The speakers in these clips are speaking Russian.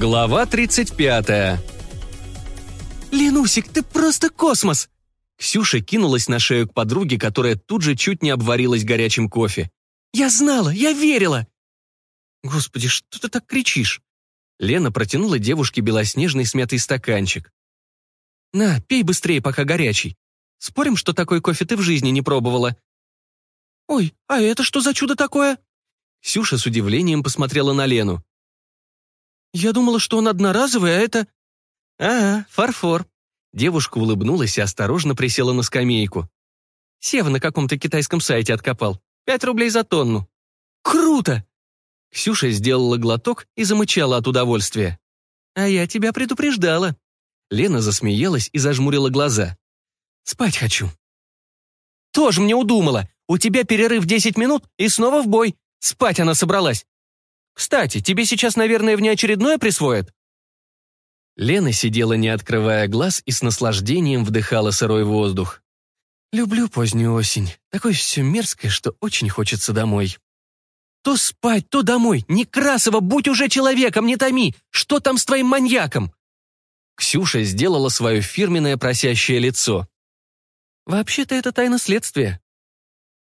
Глава 35. «Ленусик, ты просто космос!» Ксюша кинулась на шею к подруге, которая тут же чуть не обварилась горячим кофе. «Я знала, я верила!» «Господи, что ты так кричишь?» Лена протянула девушке белоснежный смятый стаканчик. «На, пей быстрее, пока горячий. Спорим, что такой кофе ты в жизни не пробовала?» «Ой, а это что за чудо такое?» Ксюша с удивлением посмотрела на Лену. «Я думала, что он одноразовый, а это...» «Ага, фарфор». Девушка улыбнулась и осторожно присела на скамейку. Сева на каком-то китайском сайте откопал. Пять рублей за тонну. «Круто!» Ксюша сделала глоток и замычала от удовольствия. «А я тебя предупреждала». Лена засмеялась и зажмурила глаза. «Спать хочу». «Тоже мне удумала. У тебя перерыв 10 минут и снова в бой. Спать она собралась. Кстати, тебе сейчас, наверное, внеочередное присвоят?» Лена сидела, не открывая глаз, и с наслаждением вдыхала сырой воздух. «Люблю позднюю осень. Такое все мерзкое, что очень хочется домой». «То спать, то домой. Некрасово, будь уже человеком, не томи. Что там с твоим маньяком?» Ксюша сделала свое фирменное просящее лицо. «Вообще-то это тайна следствия».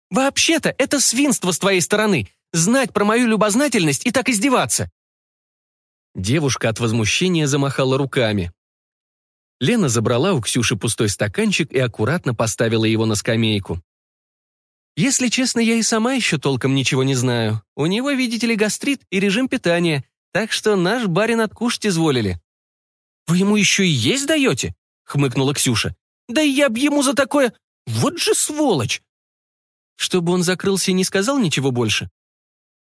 «Вообще-то это свинство с твоей стороны знать про мою любознательность и так издеваться?» Девушка от возмущения замахала руками. Лена забрала у Ксюши пустой стаканчик и аккуратно поставила его на скамейку. «Если честно, я и сама еще толком ничего не знаю. У него, видите ли, гастрит и режим питания, так что наш барин откушать изволили». «Вы ему еще и есть даете?» — хмыкнула Ксюша. «Да я б ему за такое... Вот же сволочь!» Чтобы он закрылся и не сказал ничего больше.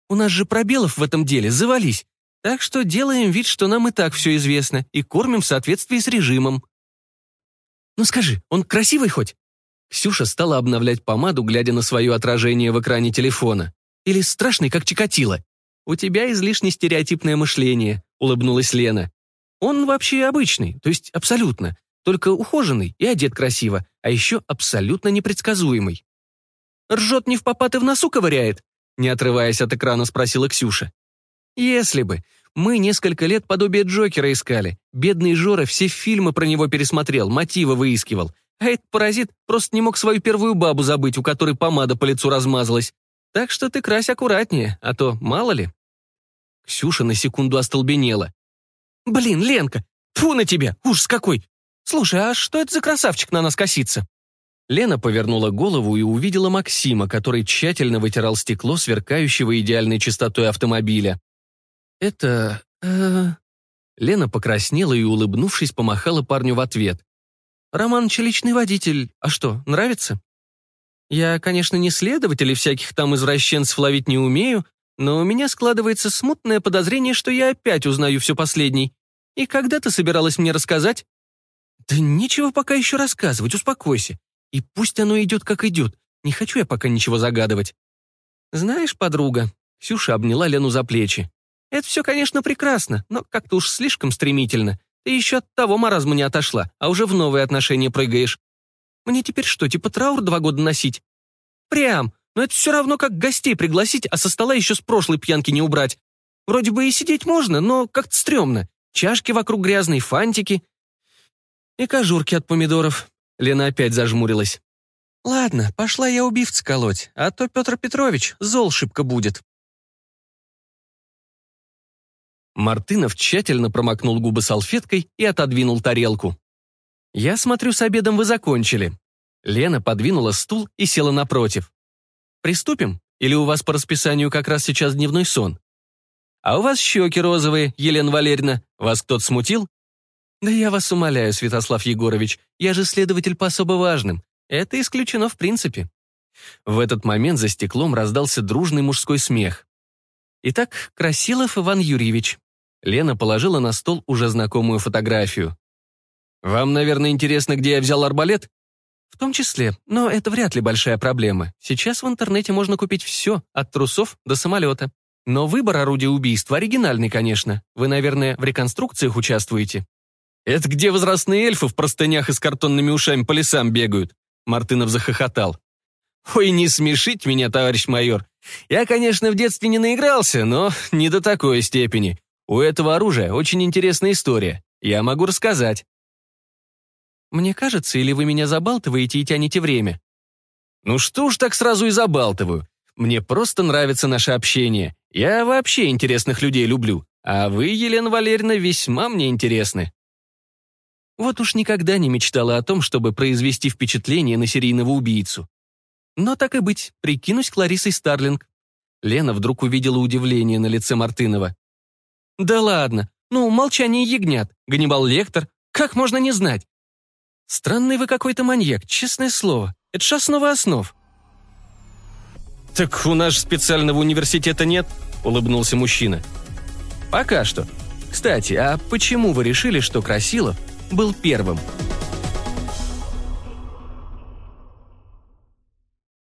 У нас же пробелов в этом деле завались. Так что делаем вид, что нам и так все известно, и кормим в соответствии с режимом. Ну скажи, он красивый хоть? Ксюша стала обновлять помаду, глядя на свое отражение в экране телефона. Или страшный, как Чикатило? У тебя излишне стереотипное мышление, улыбнулась Лена. Он вообще обычный, то есть абсолютно, только ухоженный и одет красиво, а еще абсолютно непредсказуемый. Ржет не в попад и в носу ковыряет? Не отрываясь от экрана, спросила Ксюша. «Если бы. Мы несколько лет подобие Джокера искали. Бедный Жора все фильмы про него пересмотрел, мотивы выискивал. А этот паразит просто не мог свою первую бабу забыть, у которой помада по лицу размазалась. Так что ты крась аккуратнее, а то мало ли». Ксюша на секунду остолбенела. «Блин, Ленка, фу на тебя, ужас какой! Слушай, а что это за красавчик на нас косится?» Лена повернула голову и увидела Максима, который тщательно вытирал стекло сверкающего идеальной чистотой автомобиля. «Это... Э... Лена покраснела и, улыбнувшись, помахала парню в ответ. «Романыч личный водитель. А что, нравится?» «Я, конечно, не следователь и всяких там извращенцев ловить не умею, но у меня складывается смутное подозрение, что я опять узнаю все последней. И когда ты собиралась мне рассказать?» «Да нечего пока еще рассказывать, успокойся. И пусть оно идет, как идет. Не хочу я пока ничего загадывать. Знаешь, подруга, Ксюша обняла Лену за плечи. Это все, конечно, прекрасно, но как-то уж слишком стремительно. Ты еще от того маразма не отошла, а уже в новые отношения прыгаешь. Мне теперь что, типа траур два года носить? Прям, но это все равно как гостей пригласить, а со стола еще с прошлой пьянки не убрать. Вроде бы и сидеть можно, но как-то стрёмно. Чашки вокруг грязные, фантики. И кожурки от помидоров. Лена опять зажмурилась. «Ладно, пошла я убивца колоть, а то Петр Петрович зол шибко будет». Мартынов тщательно промокнул губы салфеткой и отодвинул тарелку. «Я смотрю, с обедом вы закончили». Лена подвинула стул и села напротив. «Приступим? Или у вас по расписанию как раз сейчас дневной сон?» «А у вас щеки розовые, Елена Валерьевна. Вас кто-то смутил?» «Да я вас умоляю, Святослав Егорович, я же следователь по особо важным. Это исключено в принципе». В этот момент за стеклом раздался дружный мужской смех. «Итак, Красилов Иван Юрьевич». Лена положила на стол уже знакомую фотографию. «Вам, наверное, интересно, где я взял арбалет?» «В том числе, но это вряд ли большая проблема. Сейчас в интернете можно купить все, от трусов до самолета. Но выбор орудия убийства оригинальный, конечно. Вы, наверное, в реконструкциях участвуете?» «Это где возрастные эльфы в простынях и с картонными ушами по лесам бегают?» Мартынов захохотал. «Ой, не смешить меня, товарищ майор. Я, конечно, в детстве не наигрался, но не до такой степени. У этого оружия очень интересная история. Я могу рассказать». «Мне кажется, или вы меня забалтываете и тянете время?» «Ну что уж так сразу и забалтываю. Мне просто нравится наше общение. Я вообще интересных людей люблю. А вы, Елена Валерьевна, весьма мне интересны». Вот уж никогда не мечтала о том, чтобы произвести впечатление на серийного убийцу. Но так и быть, прикинусь Кларисой Старлинг. Лена вдруг увидела удивление на лице Мартынова. «Да ладно, ну, молчание ягнят, Ганнибал Лектор, как можно не знать? Странный вы какой-то маньяк, честное слово, это ж основа основ». «Так у нас специального университета нет», — улыбнулся мужчина. «Пока что. Кстати, а почему вы решили, что Красилов был первым?»